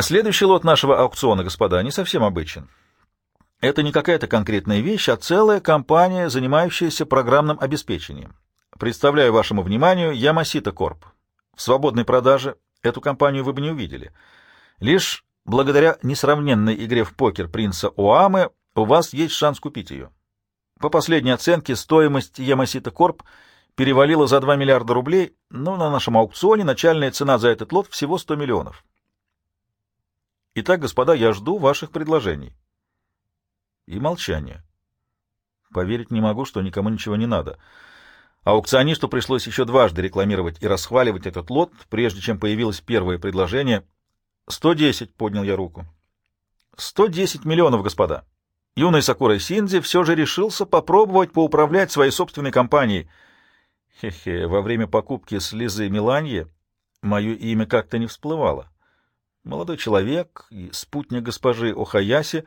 Следующий лот нашего аукциона, господа, не совсем обычен. Это не какая-то конкретная вещь, а целая компания, занимающаяся программным обеспечением. Представляю вашему вниманию Ямасита Корп. В свободной продаже эту компанию вы бы не увидели. Лишь благодаря несравненной игре в покер принца Оамы у вас есть шанс купить ее. По последней оценке, стоимость Ямасита Корп перевалила за 2 миллиарда рублей, но на нашем аукционе начальная цена за этот лот всего 100 миллионов. Итак, господа, я жду ваших предложений. И молчание. Поверить не могу, что никому ничего не надо. Аукционисту пришлось еще дважды рекламировать и расхваливать этот лот, прежде чем появилось первое предложение. «Сто десять», — поднял я руку. «Сто десять миллионов, господа». Юный Сакура Синдзи все же решился попробовать поуправлять своей собственной компанией. Хе-хе, во время покупки с Лизой Миланье мое имя как-то не всплывало. Молодой человек и спутник госпожи Охаяси,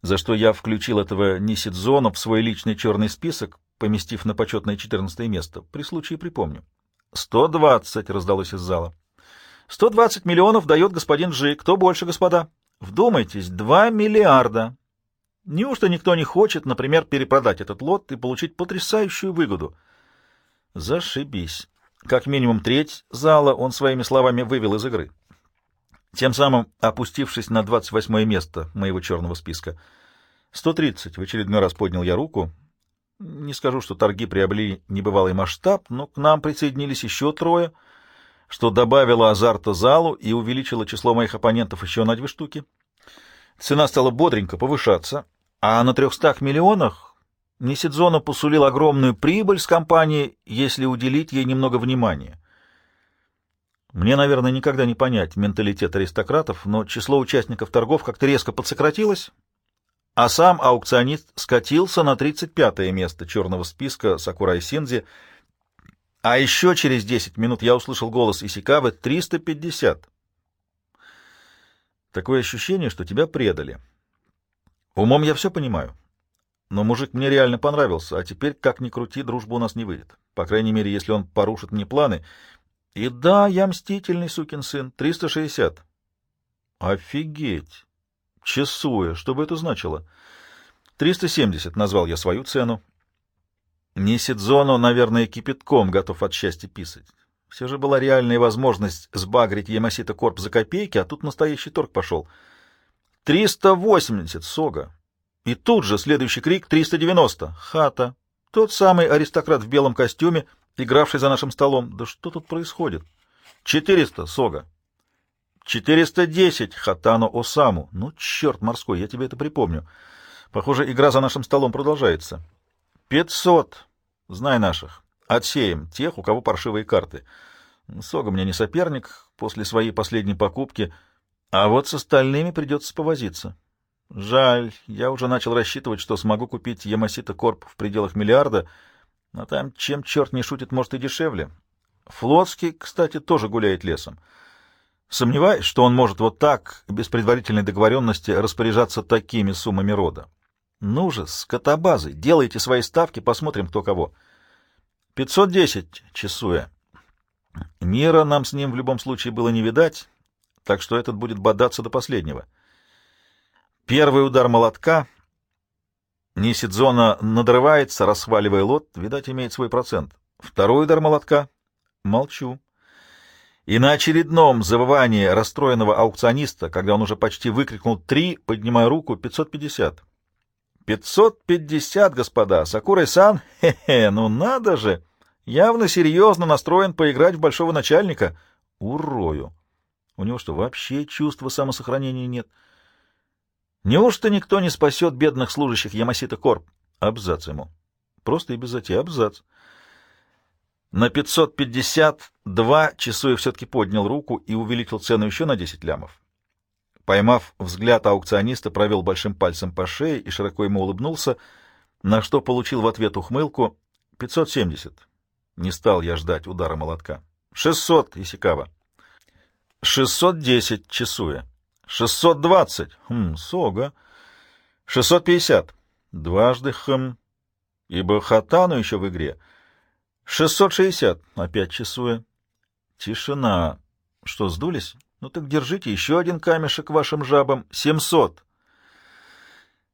за что я включил этого Нисидзона в свой личный черный список, поместив на почетное четырнадцатое место. При случае припомню. «Сто двадцать!» — раздалось из зала. «Сто двадцать миллионов дает господин Джи. Кто больше, господа?» «Вдумайтесь, два миллиарда!» Неужто никто не хочет, например, перепродать этот лот и получить потрясающую выгоду? Зашибись. Как минимум треть зала он своими словами вывел из игры. Тем самым опустившись на 28 место моего черного списка. 130. В очередной раз поднял я руку. Не скажу, что торги приобрели небывалый масштаб, но к нам присоединились еще трое, что добавило азарта залу и увеличило число моих оппонентов еще на две штуки. Цена стала бодренько повышаться, а на 300 миллионах Нисидзона посулил огромную прибыль с компании, если уделить ей немного внимания. Мне, наверное, никогда не понять менталитет аристократов, но число участников торгов как-то резко подсократилось, а сам аукционист скатился на 35-е место черного списка Сакурай Синзи, а еще через 10 минут я услышал голос Исикавы 350. Такое ощущение, что тебя предали. Умом я все понимаю. Но мужик мне реально понравился, а теперь, как ни крути, дружба у нас не выйдет. По крайней мере, если он порушит мне планы. И да, я мстительный сукин сын. 360. Офигеть! Часуя, что бы это значило? 370 назвал я свою цену. Не Сидзону, наверное, кипятком готов от счастья писать. Все же была реальная возможность сбагрить Ямасита Корп за копейки, а тут настоящий торг пошел — «Триста восемьдесят, Сога!» И тут же следующий крик «Триста девяносто!» Хата. Тот самый аристократ в белом костюме, игравший за нашим столом. Да что тут происходит? «Четыреста, Сога!» «Четыреста десять, Хатано Осаму!» Ну, черт морской, я тебе это припомню. Похоже, игра за нашим столом продолжается. «Пятьсот! Знай наших. Отсеем тех, у кого паршивые карты. Сога мне не соперник после своей последней покупки — а вот с остальными придется повозиться. Жаль, я уже начал рассчитывать, что смогу купить Ямасита Корп в пределах миллиарда, но там, чем черт не шутит, может и дешевле. Флотский, кстати, тоже гуляет лесом. Сомневаюсь, что он может вот так, без предварительной договоренности, распоряжаться такими суммами рода. Ну же, скотобазы, делайте свои ставки, посмотрим, кто кого. 510, часуя. Мира нам с ним в любом случае было не видать, так что этот будет бодаться до последнего. Первый удар молотка. Нисидзона надрывается, расхваливая лот, видать, имеет свой процент. Второй удар молотка. Молчу. И на очередном завывании расстроенного аукциониста, когда он уже почти выкрикнул «три», поднимая руку, 550. «550, господа! Сакурай-сан? Хе-хе, ну надо же! Явно серьезно настроен поиграть в большого начальника. Урою!» У него что, вообще чувства самосохранения нет? Неужто никто не спасет бедных служащих Ямасита Корп? Абзац ему. Просто и без затеи. Абзац. На 552 Часуев все-таки поднял руку и увеличил цену еще на 10 лямов. Поймав взгляд аукциониста, провел большим пальцем по шее и широко ему улыбнулся, на что получил в ответ ухмылку 570. Не стал я ждать удара молотка. 600, Исикава. 610 часуя. 620. Хм, сога. 650. Дважды хм. Ибо хатану еще в игре. 660. Опять часуя. Тишина. Что, сдулись? Ну так держите еще один камешек вашим жабам. Семьсот.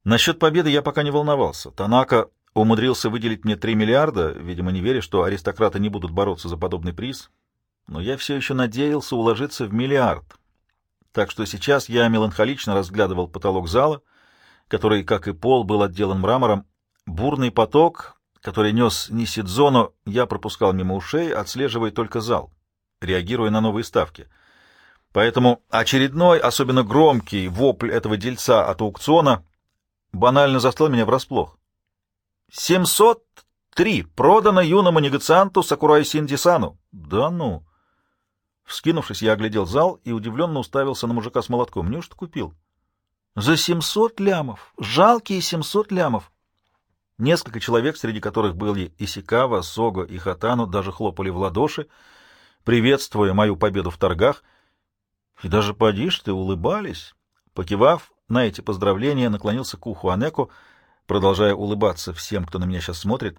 Насчет победы я пока не волновался. Танака умудрился выделить мне три миллиарда, видимо, не веря, что аристократы не будут бороться за подобный приз. Но я все еще надеялся уложиться в миллиард. Так что сейчас я меланхолично разглядывал потолок зала, который, как и пол, был отделан мрамором. Бурный поток, который нес Нисидзону, я пропускал мимо ушей, отслеживая только зал, реагируя на новые ставки. Поэтому очередной, особенно громкий вопль этого дельца от аукциона банально застал меня врасплох. «Семьсот три! Продано юному негацианту Сакурай Синдисану!» «Да ну!» Вскинувшись, я оглядел зал и удивленно уставился на мужика с молотком. Неужто купил? «За семьсот лямов! Жалкие семьсот лямов!» Несколько человек, среди которых были Исикава, Сого и Хатану, даже хлопали в ладоши, приветствуя мою победу в торгах. И даже подишь ты улыбались. Покивав на эти поздравления, наклонился к уху Анеку, продолжая улыбаться всем, кто на меня сейчас смотрит.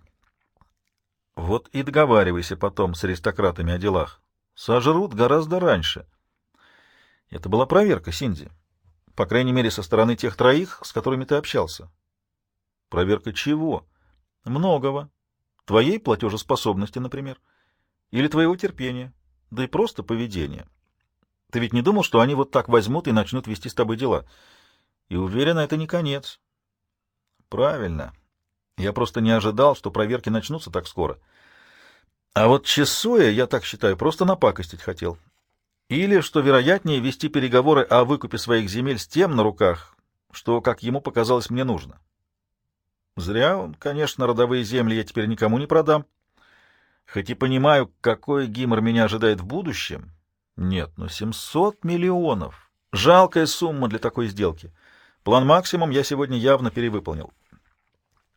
Вот и договаривайся потом с аристократами о делах. Сожрут гораздо раньше. Это была проверка, Синди. По крайней мере, со стороны тех троих, с которыми ты общался. Проверка чего? Многого. Твоей платежеспособности, например. Или твоего терпения. Да и просто поведения. Ты ведь не думал, что они вот так возьмут и начнут вести с тобой дела? И уверен, это не конец. Правильно. Я просто не ожидал, что проверки начнутся так скоро. А вот Чесуя, я так считаю, просто напакостить хотел. Или, что вероятнее, вести переговоры о выкупе своих земель с тем на руках, что, как ему показалось, мне нужно. Зря он, конечно, родовые земли я теперь никому не продам. Хоть и понимаю, какой гимор меня ожидает в будущем. Нет, ну 700 миллионов. Жалкая сумма для такой сделки. План максимум я сегодня явно перевыполнил.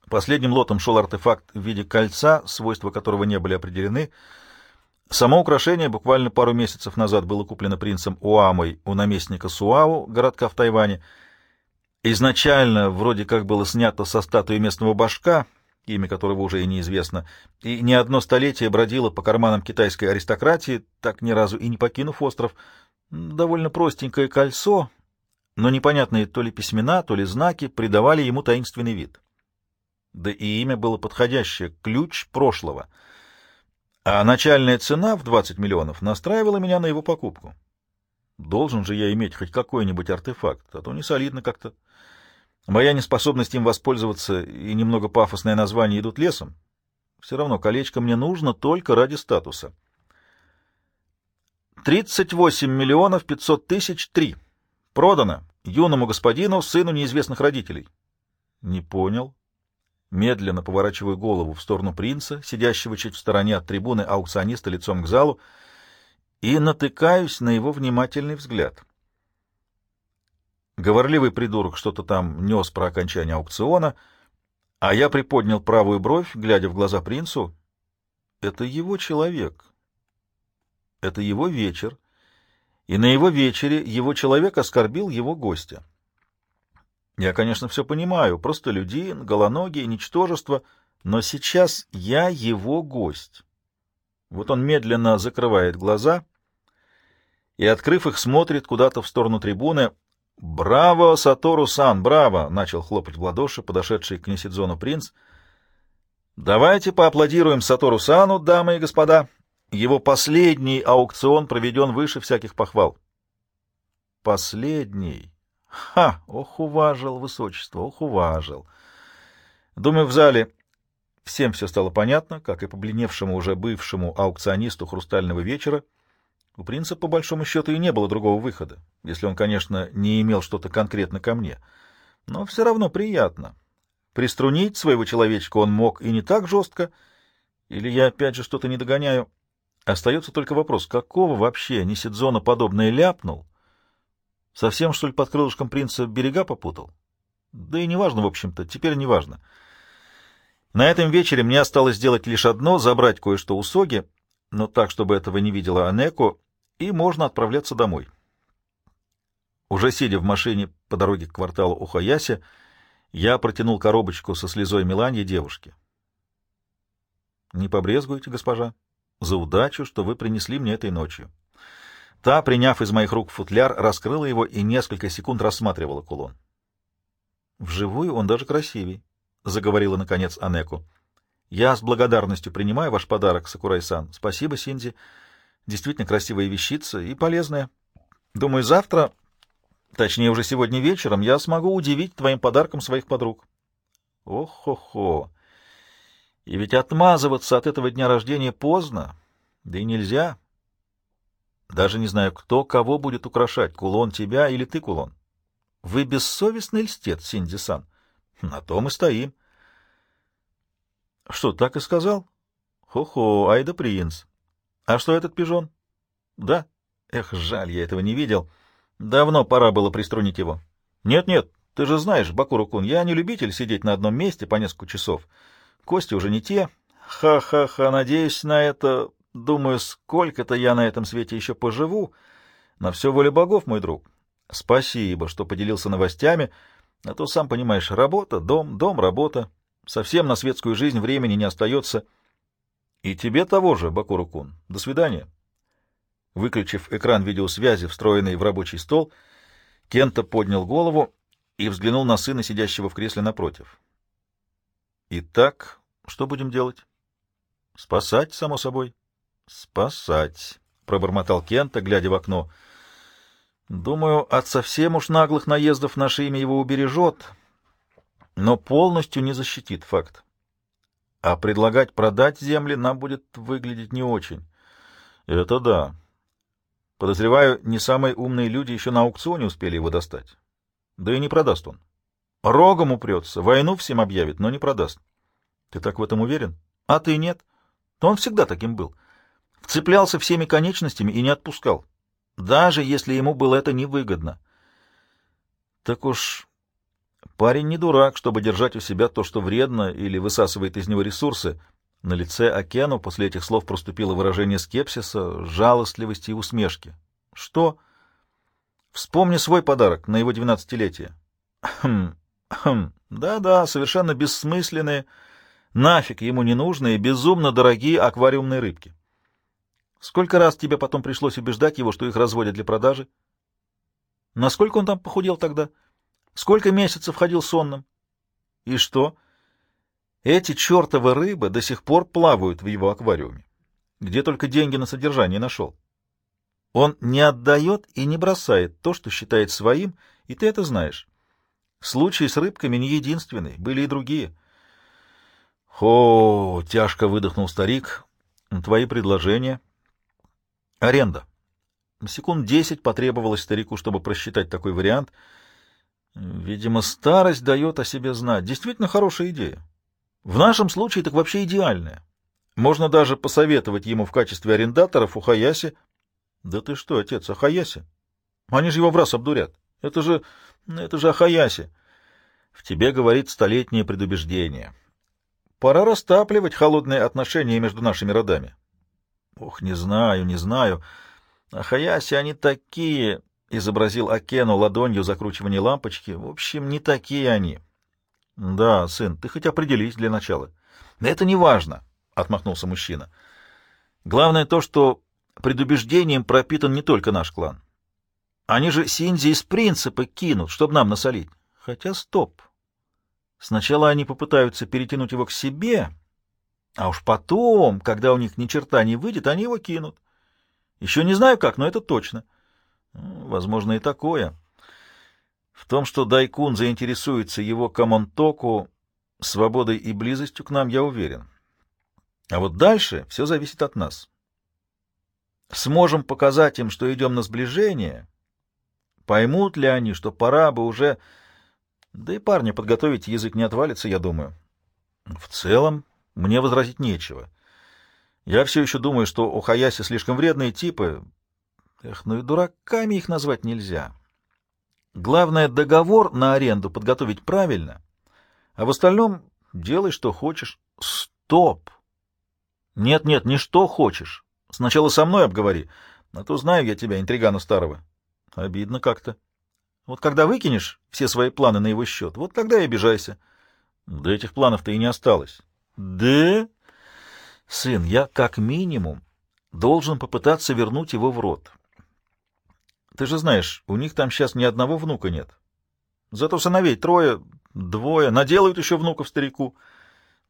Последним лотом шел артефакт в виде кольца, свойства которого не были определены. Само украшение буквально пару месяцев назад было куплено принцем Уамой у наместника Суау, городка в Тайване. Изначально вроде как было снято со статуи местного башка, имя которого уже и неизвестно, и не одно столетие бродило по карманам китайской аристократии, так ни разу и не покинув остров. Довольно простенькое кольцо, но непонятные то ли письмена, то ли знаки придавали ему таинственный вид да и имя было подходящее — ключ прошлого. А начальная цена в 20 миллионов настраивала меня на его покупку. Должен же я иметь хоть какой-нибудь артефакт, а то не солидно как-то. Моя неспособность им воспользоваться и немного пафосное название идут лесом. Все равно колечко мне нужно только ради статуса. 38 миллионов 500 тысяч три. Продано юному господину, сыну неизвестных родителей. Не понял. Медленно поворачиваю голову в сторону принца, сидящего чуть в стороне от трибуны аукциониста лицом к залу, и натыкаюсь на его внимательный взгляд. Говорливый придурок что-то там нес про окончание аукциона, а я приподнял правую бровь, глядя в глаза принцу. Это его человек. Это его вечер. И на его вечере его человек оскорбил его гостя. Я, конечно, все понимаю, просто людин, голоногие, ничтожество, но сейчас я его гость. Вот он медленно закрывает глаза и, открыв их, смотрит куда-то в сторону трибуны. «Браво, Сатору-сан, браво!» — начал хлопать в ладоши подошедший к Нисидзону принц. «Давайте поаплодируем Сатору-сану, дамы и господа. Его последний аукцион проведен выше всяких похвал». «Последний?» Ха! Ох, уважил, высочество, ох, уважил. Думаю, в зале всем все стало понятно, как и побледневшему уже бывшему аукционисту «Хрустального вечера». У принца, по большому счету, и не было другого выхода, если он, конечно, не имел что-то конкретно ко мне. Но все равно приятно. Приструнить своего человечка он мог и не так жестко, или я опять же что-то не догоняю. Остается только вопрос, какого вообще Нисидзона подобное ляпнул, Совсем, что ли, под крылышком принца берега попутал? Да и неважно, в общем-то, теперь неважно. На этом вечере мне осталось сделать лишь одно — забрать кое-что у Соги, но так, чтобы этого не видела Анеко, и можно отправляться домой. Уже сидя в машине по дороге к кварталу Ухаяси, я протянул коробочку со слезой Меланьи девушке. — Не побрезгуйте, госпожа, за удачу, что вы принесли мне этой ночью. Та, приняв из моих рук футляр, раскрыла его и несколько секунд рассматривала кулон. «Вживую он даже красивей», — заговорила, наконец, Анеку. «Я с благодарностью принимаю ваш подарок, Сакурай-сан. Спасибо, Синди. Действительно красивая вещица и полезная. Думаю, завтра, точнее, уже сегодня вечером, я смогу удивить твоим подарком своих подруг». «Ох-хо-хо! И ведь отмазываться от этого дня рождения поздно, да и нельзя. Даже не знаю, кто кого будет украшать, кулон тебя или ты кулон. Вы бессовестный льстец, Синди-сан. На том и стоим. Что, так и сказал? Хо-хо, ай да принц. А что этот пижон? Да. Эх, жаль, я этого не видел. Давно пора было приструнить его. Нет-нет, ты же знаешь, Бакуру-кун, я не любитель сидеть на одном месте по несколько часов. Кости уже не те. Ха-ха-ха, надеюсь на это. Думаю, сколько-то я на этом свете еще поживу. На все воля богов, мой друг. Спасибо, что поделился новостями. А то, сам понимаешь, работа, дом, дом, работа. Совсем на светскую жизнь времени не остается. И тебе того же, Бакуру-кун. До свидания. Выключив экран видеосвязи, встроенный в рабочий стол, Кента поднял голову и взглянул на сына, сидящего в кресле напротив. «Итак, что будем делать?» «Спасать, само собой». «Спасать», — пробормотал Кента, глядя в окно. Думаю, от совсем уж наглых наездов наше имя его убережет, но полностью не защитит факт. А предлагать продать земли нам будет выглядеть не очень. Это да. Подозреваю, не самые умные люди еще на аукционе успели его достать. Да и не продаст он. Рогом упрется, войну всем объявит, но не продаст. Ты так в этом уверен? А ты нет? Он всегда таким был. Вцеплялся всеми конечностями и не отпускал даже если ему было это невыгодно. Так уж парень не дурак, чтобы держать у себя то, что вредно или высасывает из него ресурсы. На лице Океану после этих слов проступило выражение скепсиса, жалостливости и усмешки. Что? Вспомни свой подарок на его двенадцатилетие. Хм, хм, да-да, совершенно бессмысленные, нафиг ему не нужные, безумно дорогие аквариумные рыбки. Сколько раз тебе потом пришлось убеждать его, что их разводят для продажи? Насколько он там похудел тогда? Сколько месяцев ходил сонным? И что? Эти чертовы рыбы до сих пор плавают в его аквариуме. Где только деньги на содержание нашел. Он не отдает и не бросает то, что считает своим, и ты это знаешь. Случаи с рыбками не единственные, были и другие. Хо, тяжко выдохнул старик. Твои предложения? Аренда. Секунд десять потребовалось старику, чтобы просчитать такой вариант. Видимо, старость дает о себе знать. Действительно хорошая идея. В нашем случае так вообще идеальная. Можно даже посоветовать ему в качестве арендаторов у Хаяси. Да ты что, отец, о Хаяси? Они же его в раз обдурят. Это же... это же о Хаяси. В тебе говорит столетнее предубеждение. Пора растапливать холодные отношения между нашими родами. Ох, не знаю, не знаю. А Хаяси они такие, — изобразил Акену ладонью закручивание лампочки. В общем, не такие они. — Да, сын, ты хоть определись для начала. — Это не важно, — отмахнулся мужчина. — Главное то, что предубеждением пропитан не только наш клан. Они же Синзи из принципа кинут, чтобы нам насолить. Хотя стоп. Сначала они попытаются перетянуть его к себе, а уж потом, когда у них ни черта не выйдет, они его кинут. Еще не знаю как, но это точно. Ну, возможно, и такое. В том, что Дайкун заинтересуется его Камонтоку, свободой и близостью к нам, я уверен. А вот дальше все зависит от нас. Сможем показать им, что идем на сближение, поймут ли они, что пора бы уже... Да и парня подготовить язык не отвалится, я думаю. В целом, мне возразить нечего. Я все еще думаю, что у Хаяси слишком вредные типы. Эх, ну и дураками их назвать нельзя. Главное, договор на аренду подготовить правильно, а в остальном делай, что хочешь. Стоп! Нет-нет, не что хочешь. Сначала со мной обговори, а то знаю я тебя, интригана старого. Обидно как-то. Вот когда выкинешь все свои планы на его счет, вот тогда и обижайся. Да этих планов-то и не осталось. Да? Сын, я как минимум должен попытаться вернуть его в рот. Ты же знаешь, у них там сейчас ни одного внука нет. Зато сыновей трое, двое, наделают еще внуков старику.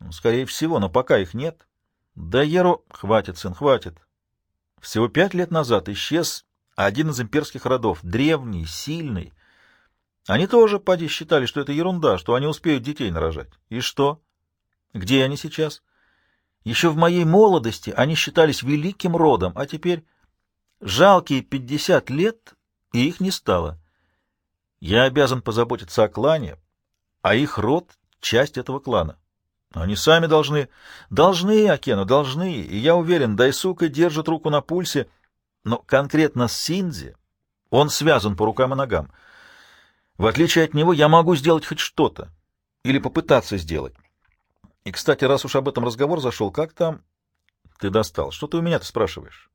Ну, скорее всего, но пока их нет. Да, Еро... Хватит, сын, хватит. Всего пять лет назад исчез один из имперских родов, древний, сильный. Они тоже, поди, считали, что это ерунда, что они успеют детей нарожать. И что? Где они сейчас? Еще в моей молодости они считались великим родом, а теперь жалкие пятьдесят лет, и их не стало. Я обязан позаботиться о клане, а их род — часть этого клана. Они сами должны... Должны, Акену, должны. И я уверен, Дайсука держит руку на пульсе, но конкретно с Синдзи он связан по рукам и ногам. В отличие от него, я могу сделать хоть что-то. Или попытаться сделать. И, кстати, раз уж об этом разговор зашел, как там... Ты достал. Что ты у меня-то спрашиваешь?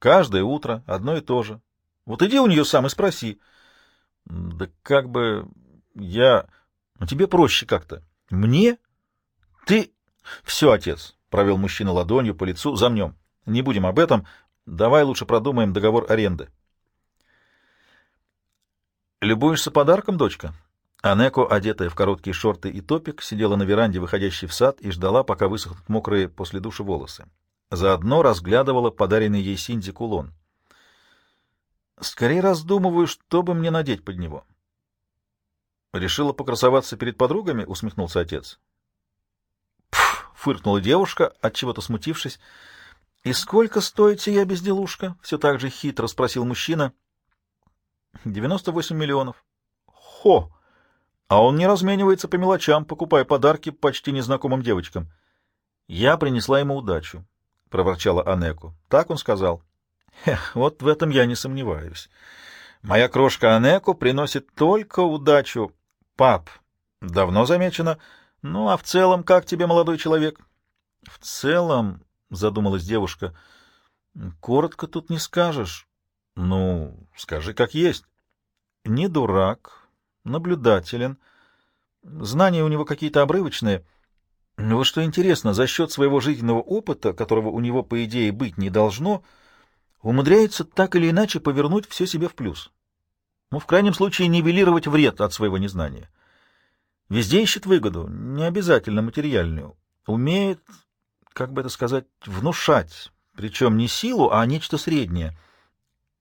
Каждое утро одно и то же. Вот иди у нее сам и спроси. Да как бы я... Ну, тебе проще как-то. Мне? Ты... Все, отец, — провел мужчина ладонью по лицу, — замнем. Не будем об этом. Давай лучше продумаем договор аренды. Любуешься подарком, дочка? Анеко, одетая в короткие шорты и топик, сидела на веранде, выходящей в сад, и ждала, пока высохнут мокрые после душа волосы. Заодно разглядывала подаренный ей Синди кулон. Скорее раздумываю, что бы мне надеть под него. Решила покрасоваться перед подругами, усмехнулся отец. Пф, фыркнула девушка, от чего-то смутившись. И сколько стоит сия безделушка? Все так же хитро спросил мужчина. Девяносто восемь миллионов. Хо! А он не разменивается по мелочам, покупая подарки почти незнакомым девочкам. Я принесла ему удачу, проворчала Анеку. Так он сказал. Эх, вот в этом я не сомневаюсь. Моя крошка Анеку приносит только удачу. Пап, давно замечено. Ну, а в целом, как тебе, молодой человек? В целом, задумалась девушка, коротко тут не скажешь. Ну, скажи, как есть. Не дурак, наблюдателен. Знания у него какие-то обрывочные. Но вот что интересно, за счет своего жизненного опыта, которого у него, по идее, быть не должно, — умудряется так или иначе повернуть все себе в плюс. Ну, в крайнем случае, нивелировать вред от своего незнания. Везде ищет выгоду, не обязательно материальную. Умеет, как бы это сказать, внушать, причем не силу, а нечто среднее.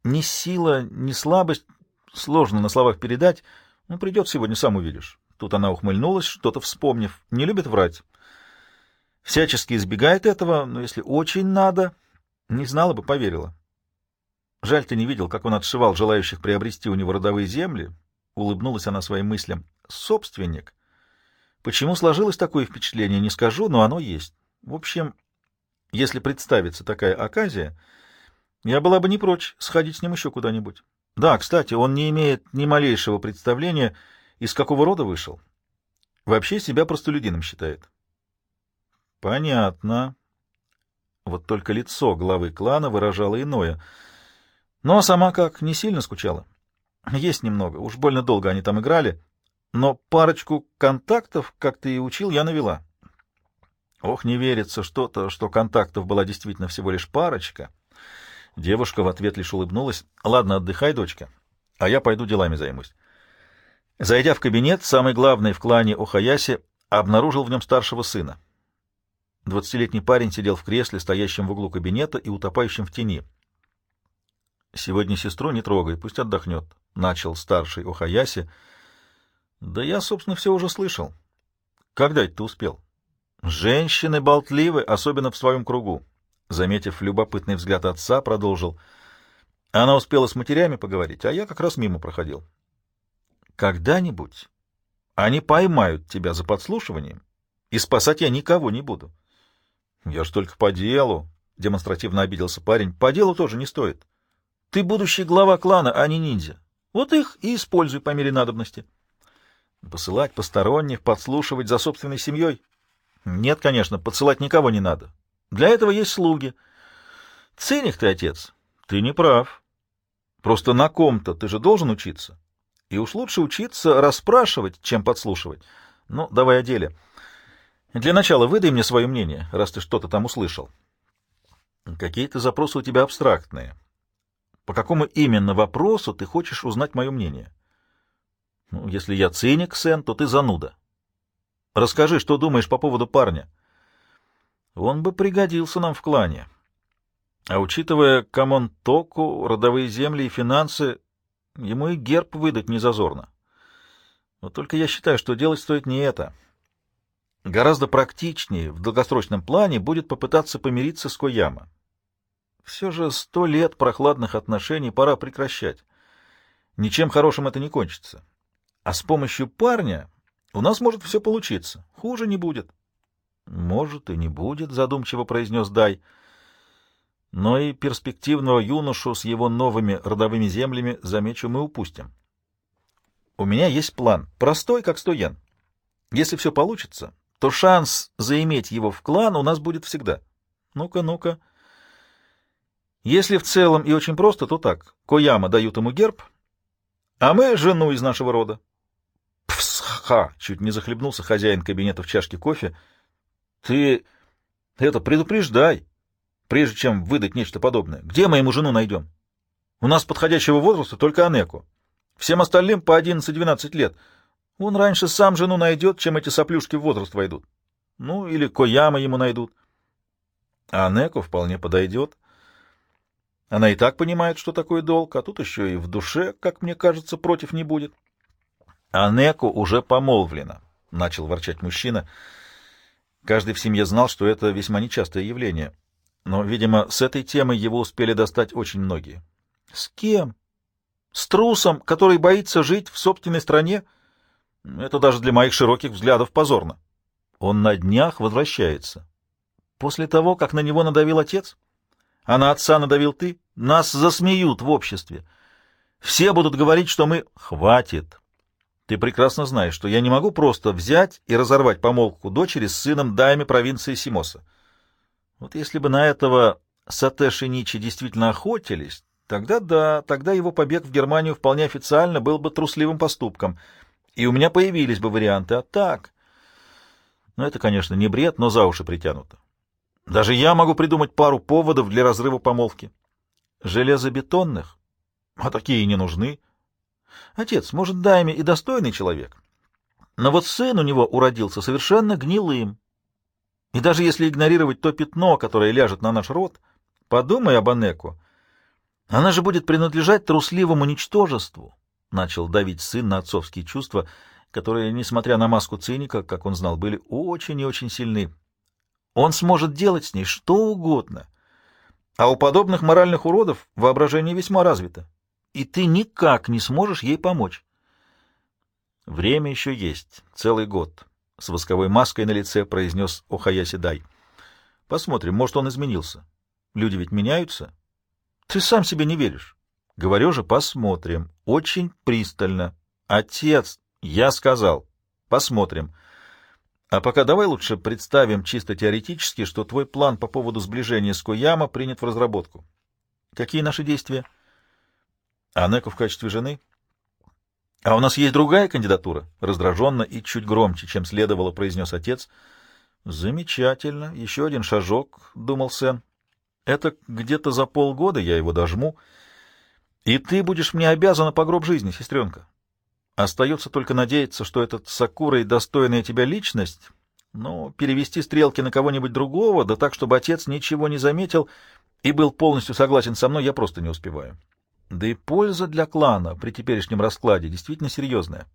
Ни сила, ни слабость, сложно на словах передать, ну, придет сегодня, сам увидишь. Тут она ухмыльнулась, что-то вспомнив, не любит врать. Всячески избегает этого, но если очень надо, не знала бы, поверила. Жаль, ты не видел, как он отшивал желающих приобрести у него родовые земли. Улыбнулась она своим мыслям. Собственник. Почему сложилось такое впечатление, не скажу, но оно есть. В общем, если представится такая оказия, я была бы не прочь сходить с ним еще куда-нибудь. Да, кстати, он не имеет ни малейшего представления, из какого рода вышел. Вообще себя простолюдином считает. Понятно. Вот только лицо главы клана выражало иное — а сама как, не сильно скучала? Есть немного, уж больно долго они там играли, но парочку контактов, как ты и учил, я навела. Ох, не верится что-то, что контактов была действительно всего лишь парочка. Девушка в ответ лишь улыбнулась. Ладно, отдыхай, дочка, а я пойду делами займусь. Зайдя в кабинет, самый главный в клане Охаяси обнаружил в нем старшего сына. Двадцатилетний парень сидел в кресле, стоящем в углу кабинета и утопающем в тени — Сегодня сестру не трогай, пусть отдохнет, — начал старший Охаяси. Да я, собственно, все уже слышал. Когда это ты успел? Женщины болтливы, особенно в своем кругу. Заметив любопытный взгляд отца, продолжил. Она успела с матерями поговорить, а я как раз мимо проходил. Когда-нибудь они поймают тебя за подслушиванием, и спасать я никого не буду. Я ж только по делу, — демонстративно обиделся парень. По делу тоже не стоит. Ты будущий глава клана, а не ниндзя. Вот их и используй по мере надобности. Посылать посторонних, подслушивать за собственной семьей? Нет, конечно, подсылать никого не надо. Для этого есть слуги. Циник ты, отец. Ты не прав. Просто на ком-то ты же должен учиться. И уж лучше учиться расспрашивать, чем подслушивать. Ну, давай о деле. Для начала выдай мне свое мнение, раз ты что-то там услышал. Какие-то запросы у тебя абстрактные. по какому именно вопросу ты хочешь узнать мое мнение. Ну, если я циник, Сен, то ты зануда. Расскажи, что думаешь по поводу парня. Он бы пригодился нам в клане. А учитывая камонтоку, родовые земли и финансы, ему и герб выдать не зазорно. Но только я считаю, что делать стоит не это. Гораздо практичнее в долгосрочном плане будет попытаться помириться с Кояма. Все же сто лет прохладных отношений пора прекращать. Ничем хорошим это не кончится. А с помощью парня у нас может все получиться. Хуже не будет. — Может и не будет, — задумчиво произнес Дай. Но и перспективного юношу с его новыми родовыми землями, замечу, мы упустим. У меня есть план, простой, как сто йен. Если все получится, то шанс заиметь его в клан у нас будет всегда. Ну-ка, ну-ка. Если в целом и очень просто, то так. Кояма дают ему герб, а мы — жену из нашего рода. Псха! Чуть не захлебнулся хозяин кабинета в чашке кофе. Ты это предупреждай, прежде чем выдать нечто подобное. Где мы ему жену найдем? У нас подходящего возраста только Анеку. Всем остальным по 11-12 лет — он раньше сам жену найдет, чем эти соплюшки в возраст войдут. Ну, или Кояма ему найдут. А Неко вполне подойдет. Она и так понимает, что такое долг, а тут еще и в душе, как мне кажется, против не будет. А Неко уже помолвлена, — начал ворчать мужчина. Каждый в семье знал, что это весьма нечастое явление. Но, видимо, с этой темой его успели достать очень многие. С кем? С трусом, который боится жить в собственной стране? — это даже для моих широких взглядов позорно. Он на днях возвращается. После того, как на него надавил отец, а на отца надавил ты, нас засмеют в обществе. Все будут говорить, что мы... Хватит. Ты прекрасно знаешь, что я не могу просто взять и разорвать помолвку дочери с сыном дайми провинции Симоса. Вот если бы на этого Сатеши Ничи действительно охотились, тогда да, тогда его побег в Германию вполне официально был бы трусливым поступком — и у меня появились бы варианты. А так... Ну, это, конечно, не бред, но за уши притянуто. Даже я могу придумать пару поводов для разрыва помолвки. Железобетонных? А такие не нужны. Отец, может, Дайме и достойный человек, но вот сын у него уродился совершенно гнилым. И даже если игнорировать то пятно, которое ляжет на наш род, подумай об Анеку. Она же будет принадлежать трусливому ничтожеству, начал давить сын на отцовские чувства, которые, несмотря на маску циника, как он знал, были очень и очень сильны. Он сможет делать с ней что угодно. А у подобных моральных уродов воображение весьма развито, и ты никак не сможешь ей помочь. Время еще есть, целый год, — с восковой маской на лице произнес Охаяси Дай. Посмотрим, может, он изменился. Люди ведь меняются. Ты сам себе не веришь. Говорю же, посмотрим. Очень пристально. Отец, я сказал. Посмотрим. А пока давай лучше представим чисто теоретически, что твой план по поводу сближения с Кояма принят в разработку. Какие наши действия? Анеку в качестве жены? А у нас есть другая кандидатура? Раздраженно и чуть громче, чем следовало, произнес отец. Замечательно. Еще один шажок, думал Сен. Это где-то за полгода я его дожму. И ты будешь мне обязана по гроб жизни, сестренка. Остается только надеяться, что этот Сакура и достойная тебя личность, ну, перевести стрелки на кого-нибудь другого, да так, чтобы отец ничего не заметил и был полностью согласен со мной, я просто не успеваю. Да и польза для клана при теперешнем раскладе действительно серьезная.